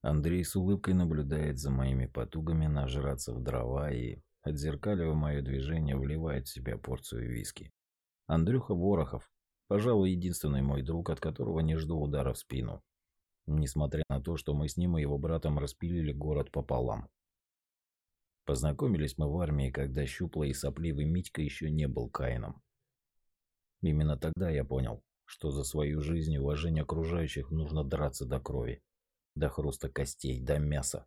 Андрей с улыбкой наблюдает за моими потугами нажраться в дрова и, отзеркаливая мое движение, вливает в себя порцию виски. Андрюха Ворохов, пожалуй, единственный мой друг, от которого не жду удара в спину. Несмотря на то, что мы с ним и его братом распилили город пополам. Познакомились мы в армии, когда щуплый и сопливый Митька еще не был Каином. Именно тогда я понял, что за свою жизнь и уважение окружающих нужно драться до крови, до хруста костей, до мяса.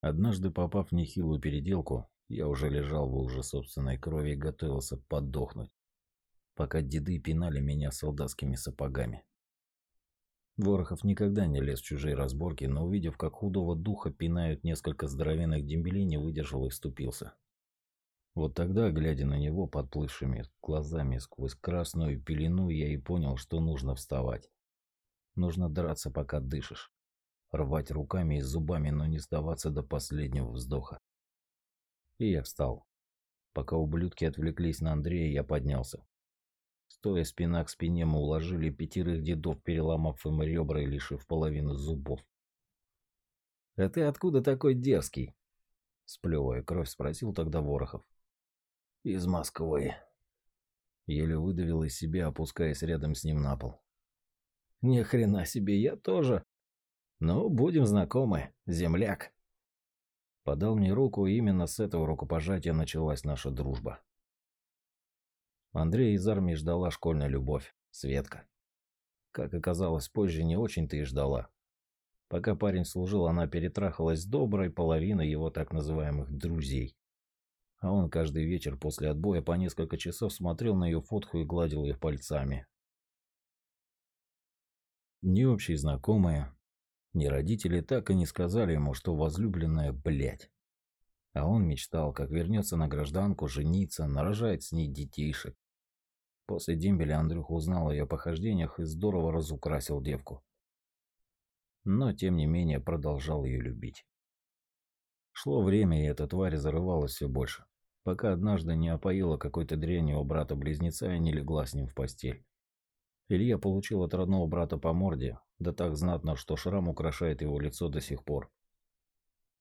Однажды попав в нехилую переделку, я уже лежал в луже собственной крови и готовился подохнуть, пока деды пинали меня солдатскими сапогами. Ворохов никогда не лез в чужие разборки, но увидев, как худого духа пинают несколько здоровенных дембелей, не выдержал и вступился. Вот тогда, глядя на него подплывшими глазами сквозь красную пелену, я и понял, что нужно вставать. Нужно драться, пока дышишь. Рвать руками и зубами, но не сдаваться до последнего вздоха. И я встал. Пока ублюдки отвлеклись на Андрея, я поднялся. Стоя спина к спине, мы уложили пятерых дедов, переломав им ребра и лишив половину зубов. «А ты откуда такой дерзкий?» Сплевывая кровь, спросил тогда Ворохов. «Из Москвы». Еле выдавил из себя, опускаясь рядом с ним на пол. «Ни хрена себе, я тоже. Ну, будем знакомы, земляк». Подал мне руку, и именно с этого рукопожатия началась наша дружба. Андрей из армии ждала школьная любовь, Светка. Как оказалось, позже не очень-то и ждала. Пока парень служил, она перетрахалась с доброй половиной его так называемых «друзей». А он каждый вечер после отбоя по несколько часов смотрел на ее фотку и гладил их пальцами. Ни общие знакомые, ни родители так и не сказали ему, что возлюбленная блядь. А он мечтал, как вернется на гражданку, жениться, нарожает с ней детейшек. После дембеля Андрюха узнал о ее похождениях и здорово разукрасил девку. Но, тем не менее, продолжал ее любить. Шло время, и эта тварь зарывалась все больше, пока однажды не опоила какой-то дрянью брата-близнеца и не легла с ним в постель. Илья получил от родного брата по морде, да так знатно, что шрам украшает его лицо до сих пор.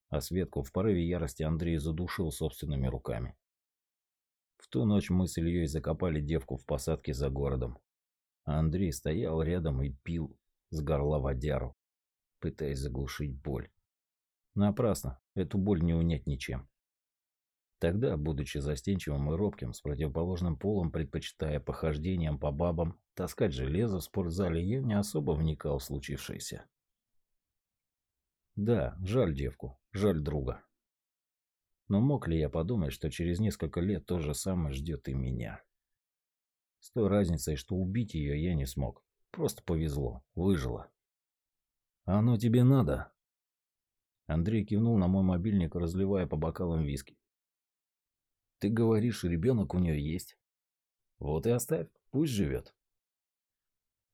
А Светку в порыве ярости Андрей задушил собственными руками. В ту ночь мы с Ильей закопали девку в посадке за городом. А Андрей стоял рядом и пил с горла водяру, пытаясь заглушить боль. Напрасно, эту боль не унять ничем. Тогда, будучи застенчивым и робким, с противоположным полом, предпочитая похождениям по бабам, таскать железо в спортзале, я не особо вникал в случившееся. Да, жаль девку, жаль друга. Но мог ли я подумать, что через несколько лет то же самое ждет и меня? С той разницей, что убить ее я не смог. Просто повезло, выжила. «Оно тебе надо?» Андрей кивнул на мой мобильник, разливая по бокалам виски. Ты говоришь, ребенок у нее есть. Вот и оставь, пусть живет.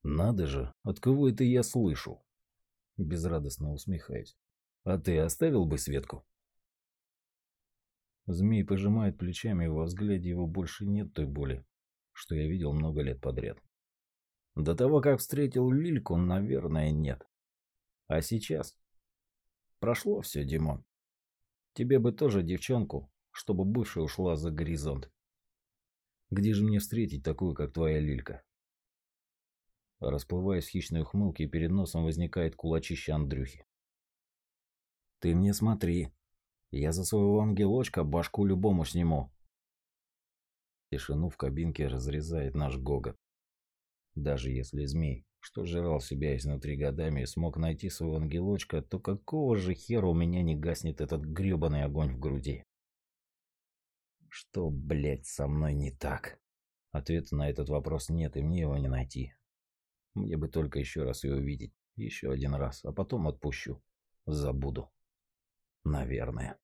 Надо же, от кого это я слышу? Безрадостно усмехаюсь. А ты оставил бы Светку? Змей пожимает плечами, во взгляде его больше нет той боли, что я видел много лет подряд. До того, как встретил Лильку, наверное, нет. А сейчас? Прошло все, Димон. Тебе бы тоже девчонку, чтобы бывшая ушла за горизонт. Где же мне встретить такую, как твоя Лилька? Расплываясь в хищной ухмылке, перед носом возникает кулачище Андрюхи. Ты мне смотри. Я за своего ангелочка башку любому сниму. Тишину в кабинке разрезает наш гогот. Даже если змей, что жрал себя изнутри годами смог найти своего ангелочка, то какого же хера у меня не гаснет этот грёбаный огонь в груди? Что, блядь, со мной не так? Ответа на этот вопрос нет, и мне его не найти. Мне бы только еще раз ее увидеть. Еще один раз, а потом отпущу. Забуду. Наверное.